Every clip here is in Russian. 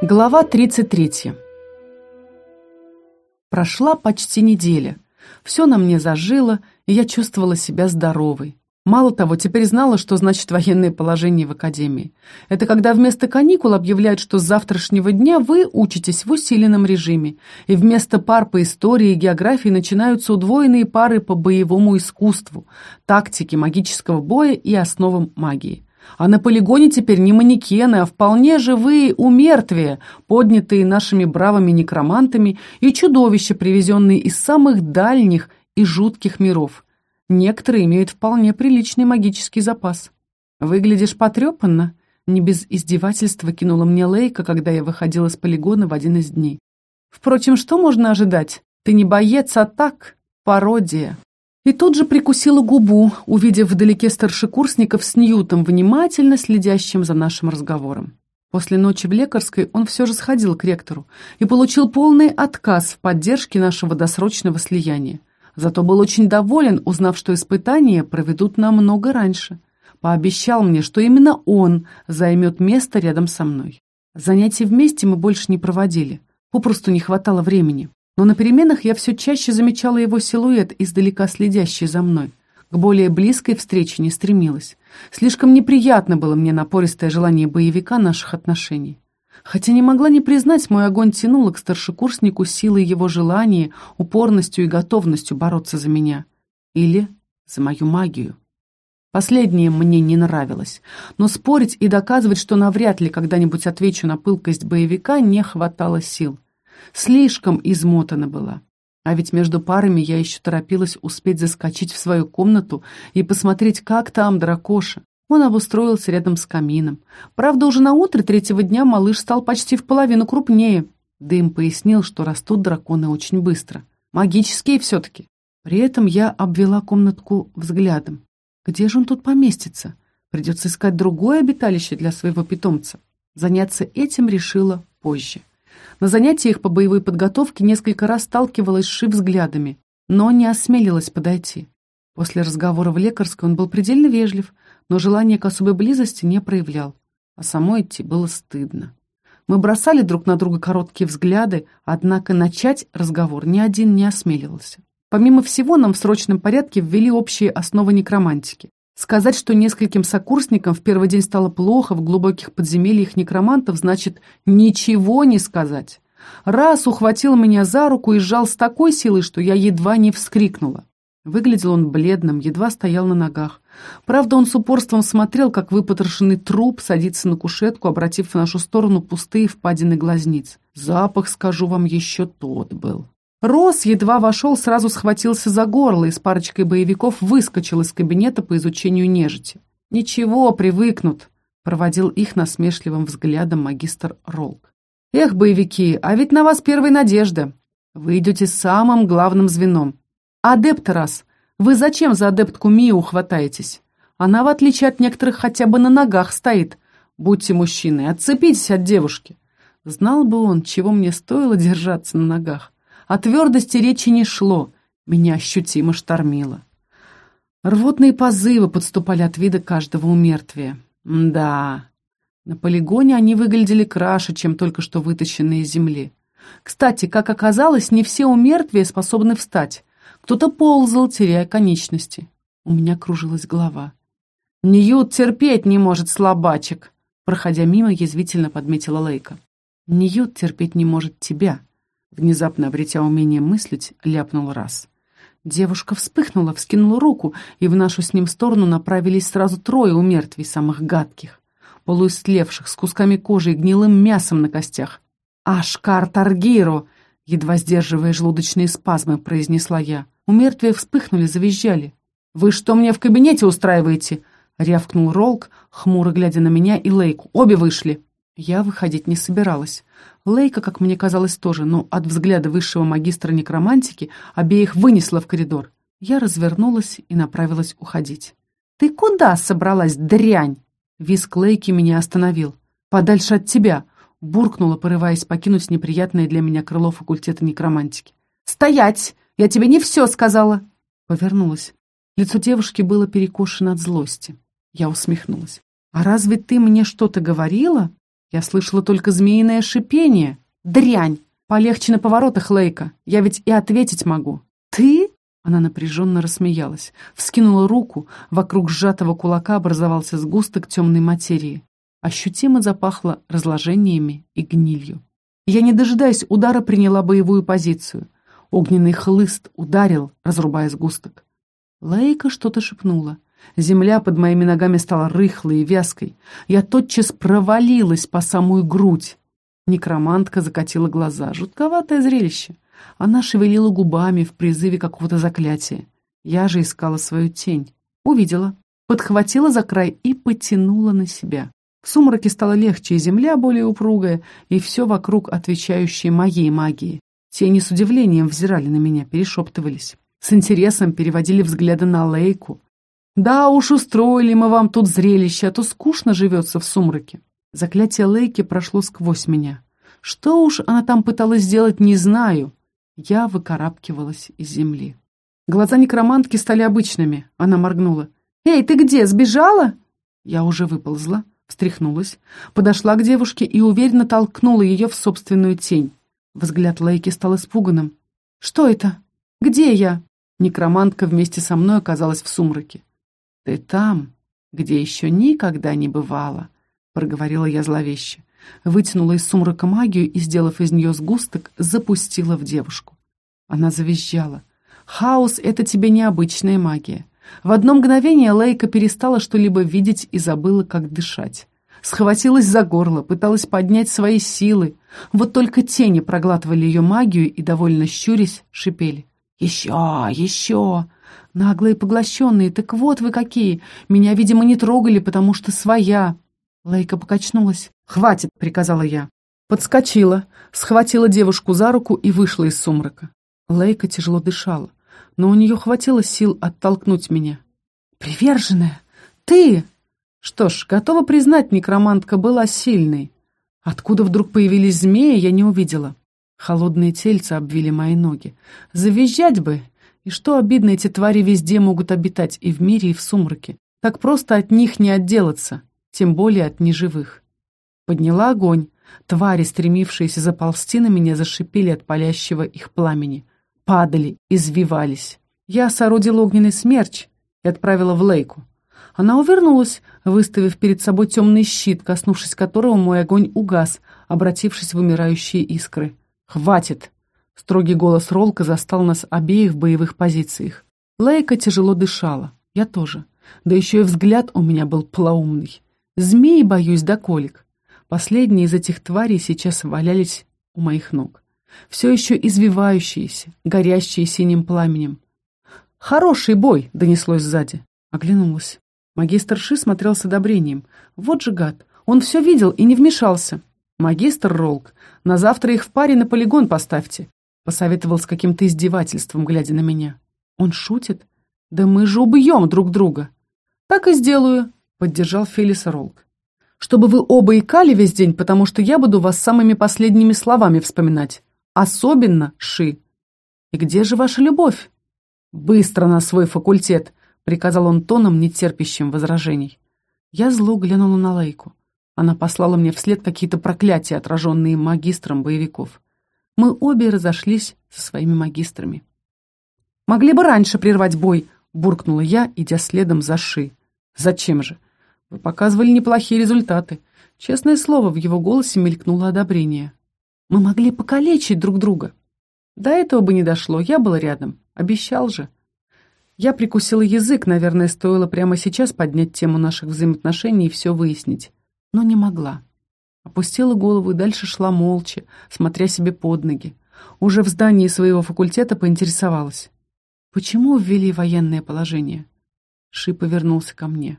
Глава 33. Прошла почти неделя. Все на мне зажило, и я чувствовала себя здоровой. Мало того, теперь знала, что значит военное положение в академии. Это когда вместо каникул объявляют, что с завтрашнего дня вы учитесь в усиленном режиме, и вместо пар по истории и географии начинаются удвоенные пары по боевому искусству, тактике магического боя и основам магии. А на полигоне теперь не манекены, а вполне живые умертвия, поднятые нашими бравыми некромантами и чудовища, привезенные из самых дальних и жутких миров. Некоторые имеют вполне приличный магический запас. «Выглядишь потрепанно», — не без издевательства кинула мне Лейка, когда я выходила с полигона в один из дней. «Впрочем, что можно ожидать? Ты не боец, а так, пародия». И тут же прикусила губу, увидев вдалеке старшекурсников с Ньютом, внимательно следящим за нашим разговором. После ночи в лекарской он все же сходил к ректору и получил полный отказ в поддержке нашего досрочного слияния. Зато был очень доволен, узнав, что испытания проведут намного раньше. Пообещал мне, что именно он займет место рядом со мной. Занятия вместе мы больше не проводили. Попросту не хватало времени. Но на переменах я все чаще замечала его силуэт, издалека следящий за мной. К более близкой встрече не стремилась. Слишком неприятно было мне напористое желание боевика наших отношений. Хотя не могла не признать, мой огонь тянуло к старшекурснику силой его желания, упорностью и готовностью бороться за меня. Или за мою магию. Последнее мне не нравилось, но спорить и доказывать, что навряд ли когда-нибудь отвечу на пылкость боевика, не хватало сил. Слишком измотана была. А ведь между парами я еще торопилась успеть заскочить в свою комнату и посмотреть, как там дракоша. Он обустроился рядом с камином. Правда, уже на утро третьего дня малыш стал почти в половину крупнее. Дым пояснил, что растут драконы очень быстро. Магические все-таки. При этом я обвела комнатку взглядом. Где же он тут поместится? Придется искать другое обиталище для своего питомца. Заняться этим решила позже. На занятиях по боевой подготовке несколько раз сталкивалась с Ши взглядами, но не осмелилась подойти. После разговора в лекарской он был предельно вежлив, но желания к особой близости не проявлял, а самой идти было стыдно. Мы бросали друг на друга короткие взгляды, однако начать разговор ни один не осмеливался. Помимо всего, нам в срочном порядке ввели общие основы некромантики. Сказать, что нескольким сокурсникам в первый день стало плохо в глубоких подземельях некромантов, значит ничего не сказать. Раз ухватил меня за руку и сжал с такой силой, что я едва не вскрикнула. Выглядел он бледным, едва стоял на ногах. Правда, он с упорством смотрел, как выпотрошенный труп садится на кушетку, обратив в нашу сторону пустые впадины глазниц. Запах, скажу вам, еще тот был. Рос едва вошел, сразу схватился за горло и с парочкой боевиков выскочил из кабинета по изучению нежити. «Ничего, привыкнут», — проводил их насмешливым взглядом магистр Ролк. «Эх, боевики, а ведь на вас первая надежда. Вы идете самым главным звеном. Адепт раз, вы зачем за адептку Мию хватаетесь? Она, в отличие от некоторых, хотя бы на ногах стоит. Будьте мужчиной, отцепитесь от девушки». Знал бы он, чего мне стоило держаться на ногах. О твердости речи не шло, меня ощутимо штормило. Рвотные позывы подступали от вида каждого умертвия. Да, на полигоне они выглядели краше, чем только что вытащенные из земли. Кстати, как оказалось, не все умертвия способны встать. Кто-то ползал, теряя конечности. У меня кружилась голова. «Ньют терпеть не может, слабачек!» Проходя мимо, язвительно подметила Лейка. «Ньют терпеть не может тебя», Внезапно обретя умение мыслить, ляпнул раз. Девушка вспыхнула, вскинула руку, и в нашу с ним сторону направились сразу трое умертвий, самых гадких, полуистлевших, с кусками кожи и гнилым мясом на костях. «Ашкар Таргиро!» едва сдерживая желудочные спазмы, произнесла я. У мертвия вспыхнули, завизжали. «Вы что мне в кабинете устраиваете?» — рявкнул Ролк, хмуро глядя на меня и Лейку. «Обе вышли!» Я выходить не собиралась. Лейка, как мне казалось, тоже, но от взгляда высшего магистра некромантики обеих вынесла в коридор. Я развернулась и направилась уходить. «Ты куда собралась, дрянь?» Виск Лейки меня остановил. «Подальше от тебя!» буркнула, порываясь покинуть неприятное для меня крыло факультета некромантики. «Стоять! Я тебе не все сказала!» Повернулась. Лицо девушки было перекошено от злости. Я усмехнулась. «А разве ты мне что-то говорила?» Я слышала только змеиное шипение. Дрянь! Полегче на поворотах, Лейка. Я ведь и ответить могу. Ты? Она напряженно рассмеялась, вскинула руку, вокруг сжатого кулака образовался сгусток темной материи. Ощутимо запахло разложениями и гнилью. Я, не дожидаясь удара, приняла боевую позицию. Огненный хлыст ударил, разрубая сгусток. Лейка что-то шепнула. Земля под моими ногами стала рыхлой и вязкой. Я тотчас провалилась по самую грудь. Некромантка закатила глаза. Жутковатое зрелище. Она шевелила губами в призыве какого-то заклятия. Я же искала свою тень. Увидела. Подхватила за край и потянула на себя. В сумраке стало легче, и земля более упругая, и все вокруг отвечающее моей магии. Тени с удивлением взирали на меня, перешептывались. С интересом переводили взгляды на Лейку. «Да уж, устроили мы вам тут зрелище, а то скучно живется в сумраке». Заклятие Лейки прошло сквозь меня. Что уж она там пыталась сделать, не знаю. Я выкарабкивалась из земли. Глаза некромантки стали обычными. Она моргнула. «Эй, ты где, сбежала?» Я уже выползла, встряхнулась, подошла к девушке и уверенно толкнула ее в собственную тень. Взгляд Лейки стал испуганным. «Что это? Где я?» Некромантка вместе со мной оказалась в сумраке. «Ты там, где еще никогда не бывала», — проговорила я зловеще. Вытянула из сумрака магию и, сделав из нее сгусток, запустила в девушку. Она завизжала. «Хаос — это тебе необычная магия». В одно мгновение Лейка перестала что-либо видеть и забыла, как дышать. Схватилась за горло, пыталась поднять свои силы. Вот только тени проглатывали ее магию и, довольно щурясь, шипели. «Еще! Еще!» Наглые поглощенные, так вот вы какие! Меня, видимо, не трогали, потому что своя!» Лейка покачнулась. «Хватит!» — приказала я. Подскочила, схватила девушку за руку и вышла из сумрака. Лейка тяжело дышала, но у нее хватило сил оттолкнуть меня. «Приверженная! Ты!» Что ж, готова признать, некромантка была сильной. Откуда вдруг появились змеи, я не увидела. Холодные тельца обвили мои ноги. Завизжать бы! И что обидно, эти твари везде могут обитать, и в мире, и в сумраке. Так просто от них не отделаться, тем более от неживых. Подняла огонь. Твари, стремившиеся заползти на меня, зашипели от палящего их пламени. Падали, извивались. Я соорудила огненный смерч и отправила в лейку. Она увернулась, выставив перед собой темный щит, коснувшись которого мой огонь угас, обратившись в умирающие искры. «Хватит!» Строгий голос Ролка застал нас обеих в боевых позициях. Лейка тяжело дышала, я тоже. Да еще и взгляд у меня был плаумный. Змеи боюсь до колик. Последние из этих тварей сейчас валялись у моих ног. Все еще извивающиеся, горящие синим пламенем. «Хороший бой!» — донеслось сзади. Оглянулась. Магистр Ши смотрел с одобрением. «Вот же гад! Он все видел и не вмешался!» «Магистр Ролк, на завтра их в паре на полигон поставьте!» Посоветовал с каким-то издевательством, глядя на меня. «Он шутит? Да мы же убьем друг друга!» «Так и сделаю!» — поддержал Фелис Ролк. «Чтобы вы оба икали весь день, потому что я буду вас самыми последними словами вспоминать. Особенно Ши. И где же ваша любовь?» «Быстро на свой факультет!» — приказал он тоном, не терпящим возражений. Я зло глянула на Лейку. Она послала мне вслед какие-то проклятия, отраженные магистром боевиков. Мы обе разошлись со своими магистрами. «Могли бы раньше прервать бой», — буркнула я, идя следом за Ши. «Зачем же? Вы показывали неплохие результаты». Честное слово, в его голосе мелькнуло одобрение. «Мы могли покалечить друг друга». До этого бы не дошло, я была рядом. Обещал же. Я прикусила язык, наверное, стоило прямо сейчас поднять тему наших взаимоотношений и все выяснить но не могла. Опустила голову и дальше шла молча, смотря себе под ноги. Уже в здании своего факультета поинтересовалась. «Почему ввели военное положение?» Ши повернулся ко мне.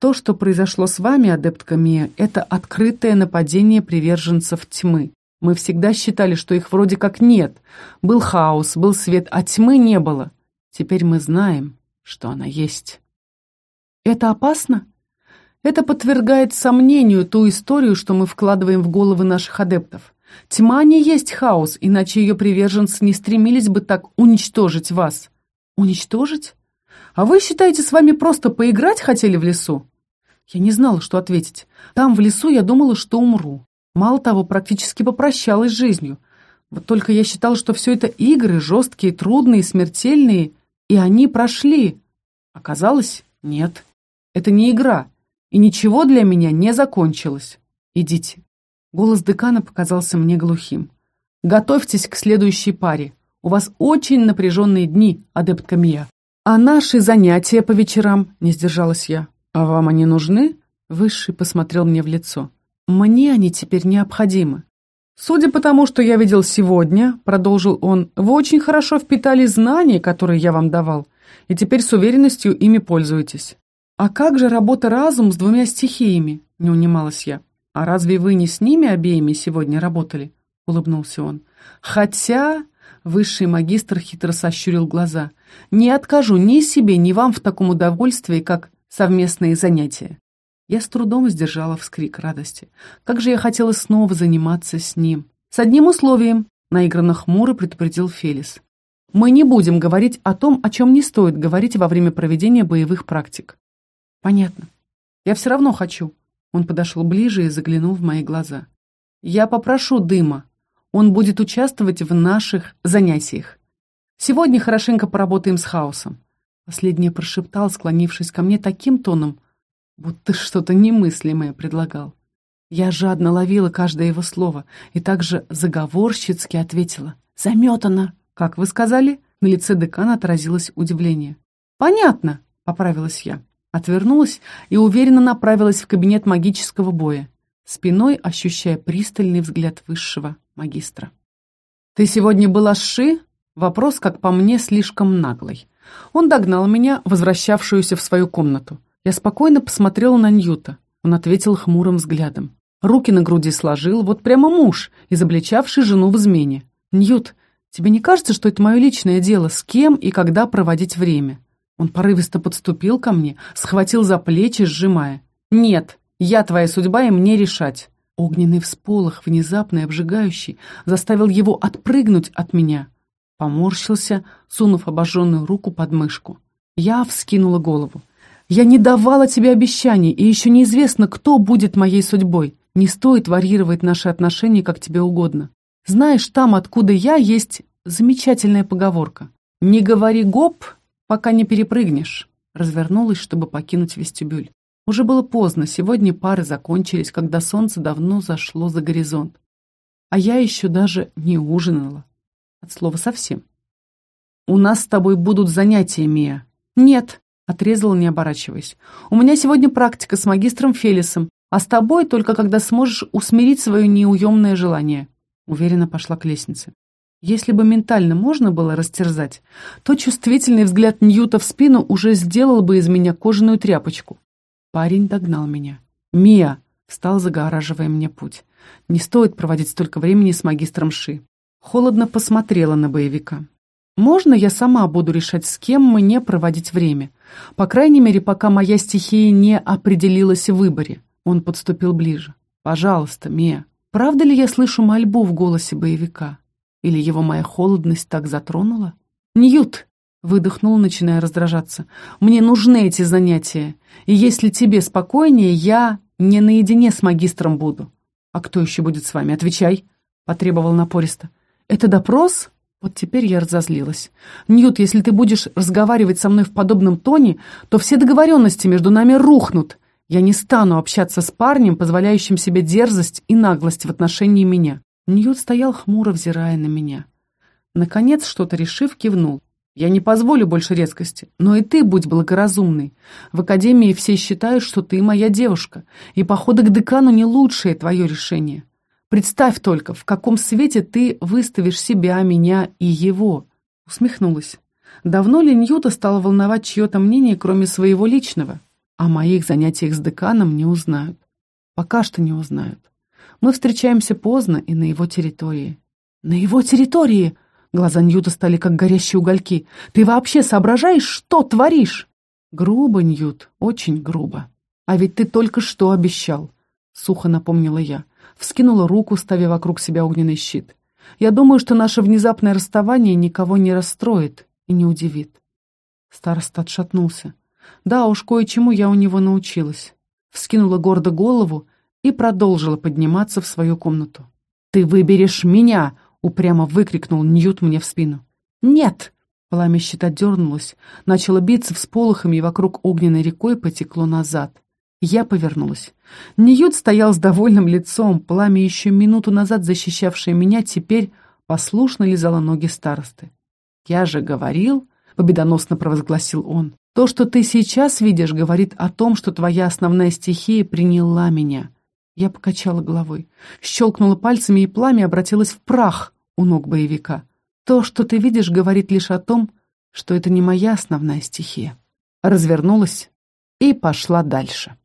«То, что произошло с вами, адептка Мия, это открытое нападение приверженцев тьмы. Мы всегда считали, что их вроде как нет. Был хаос, был свет, а тьмы не было. Теперь мы знаем, что она есть». «Это опасно?» Это подвергает сомнению ту историю, что мы вкладываем в головы наших адептов. Тьма не есть хаос, иначе ее приверженцы не стремились бы так уничтожить вас. Уничтожить? А вы считаете, с вами просто поиграть хотели в лесу? Я не знала, что ответить. Там, в лесу, я думала, что умру. Мало того, практически попрощалась с жизнью. Вот только я считал, что все это игры, жесткие, трудные, смертельные, и они прошли. Оказалось, нет. Это не игра, и ничего для меня не закончилось. Идите. Голос декана показался мне глухим. Готовьтесь к следующей паре. У вас очень напряженные дни, адептка Мия. А наши занятия по вечерам, не сдержалась я. А вам они нужны? Высший посмотрел мне в лицо. Мне они теперь необходимы. Судя по тому, что я видел сегодня, продолжил он, вы очень хорошо впитали знания, которые я вам давал, и теперь с уверенностью ими пользуетесь. А как же работа разум с двумя стихиями? Не унималась я. А разве вы не с ними обеими сегодня работали? Улыбнулся он. Хотя... Высший магистр хитро сощурил глаза. «Не откажу ни себе, ни вам в таком удовольствии, как совместные занятия». Я с трудом сдержала вскрик радости. Как же я хотела снова заниматься с ним. С одним условием, наигранно хмуро предупредил Фелис. Мы не будем говорить о том, о чем не стоит говорить во время проведения боевых практик. Понятно. Я все равно хочу. Он подошел ближе и заглянул в мои глаза. Я попрошу дыма, он будет участвовать в наших занятиях. Сегодня хорошенько поработаем с хаосом. Последнее прошептал, склонившись ко мне таким тоном, будто что-то немыслимое предлагал. Я жадно ловила каждое его слово и также заговорщицки ответила. «Заметано!» «Как вы сказали?» На лице декана отразилось удивление. «Понятно!» — поправилась я. Отвернулась и уверенно направилась в кабинет магического боя, спиной ощущая пристальный взгляд высшего магистра. «Ты сегодня была с Ши?» Вопрос, как по мне, слишком наглый. Он догнал меня, возвращавшуюся в свою комнату. Я спокойно посмотрела на Ньюта. Он ответил хмурым взглядом. Руки на груди сложил, вот прямо муж, изобличавший жену в измене. «Ньют, тебе не кажется, что это мое личное дело, с кем и когда проводить время?» Он порывисто подступил ко мне, схватил за плечи, сжимая. «Нет, я твоя судьба, и мне решать. Огненный всполох, внезапный, обжигающий, заставил его отпрыгнуть от меня. Поморщился, сунув обожженную руку под мышку. Я вскинула голову. «Я не давала тебе обещаний, и еще неизвестно, кто будет моей судьбой. Не стоит варьировать наши отношения, как тебе угодно. Знаешь, там, откуда я, есть замечательная поговорка. «Не говори гоп, пока не перепрыгнешь». Развернулась, чтобы покинуть вестибюль. Уже было поздно, сегодня пары закончились, когда солнце давно зашло за горизонт. А я еще даже не ужинала. От слова совсем. «У нас с тобой будут занятия, Мия». «Нет», — отрезала, не оборачиваясь. «У меня сегодня практика с магистром Фелисом, а с тобой только когда сможешь усмирить свое неуемное желание». Уверенно пошла к лестнице. Если бы ментально можно было растерзать, то чувствительный взгляд Ньюта в спину уже сделал бы из меня кожаную тряпочку. Парень догнал меня. «Мия!» — встал, загораживая мне путь. «Не стоит проводить столько времени с магистром Ши». Холодно посмотрела на боевика. «Можно я сама буду решать, с кем мне проводить время? По крайней мере, пока моя стихия не определилась в выборе». Он подступил ближе. «Пожалуйста, Мия, правда ли я слышу мольбу в голосе боевика? Или его моя холодность так затронула?» «Ньют!» Выдохнул, начиная раздражаться. «Мне нужны эти занятия. И если тебе спокойнее, я не наедине с магистром буду». «А кто еще будет с вами? Отвечай!» Потребовал напористо. «Это допрос?» Вот теперь я разозлилась. «Ньют, если ты будешь разговаривать со мной в подобном тоне, то все договоренности между нами рухнут. Я не стану общаться с парнем, позволяющим себе дерзость и наглость в отношении меня». Ньют стоял хмуро, взирая на меня. Наконец, что-то решив, кивнул. Я не позволю больше резкости, но и ты будь благоразумный. В академии все считают, что ты моя девушка, и походы к декану не лучшее твое решение. Представь только, в каком свете ты выставишь себя, меня и его. Усмехнулась. Давно ли Ньюта стало волновать чье-то мнение, кроме своего личного? О моих занятиях с деканом не узнают. Пока что не узнают. Мы встречаемся поздно и на его территории. На его территории! Глаза Ньюта стали как горящие угольки. «Ты вообще соображаешь, что творишь?» «Грубо, Ньют, очень грубо. А ведь ты только что обещал», — сухо напомнила я. Вскинула руку, ставя вокруг себя огненный щит. «Я думаю, что наше внезапное расставание никого не расстроит и не удивит». Староста отшатнулся. «Да уж, кое-чему я у него научилась». Вскинула гордо голову и продолжила подниматься в свою комнату. «Ты выберешь меня!» — упрямо выкрикнул Ньют мне в спину. «Нет!» — пламя щита дернулось, начало биться всполохами и вокруг огненной рекой потекло назад. Я повернулась. Ньют стоял с довольным лицом, пламя еще минуту назад защищавшее меня, теперь послушно лизало ноги старосты. «Я же говорил», — победоносно провозгласил он, «то, что ты сейчас видишь, говорит о том, что твоя основная стихия приняла меня. Я покачала головой, щелкнула пальцами, и пламя обратилось в прах у ног боевика. То, что ты видишь, говорит лишь о том, что это не моя основная стихия. Развернулась и пошла дальше.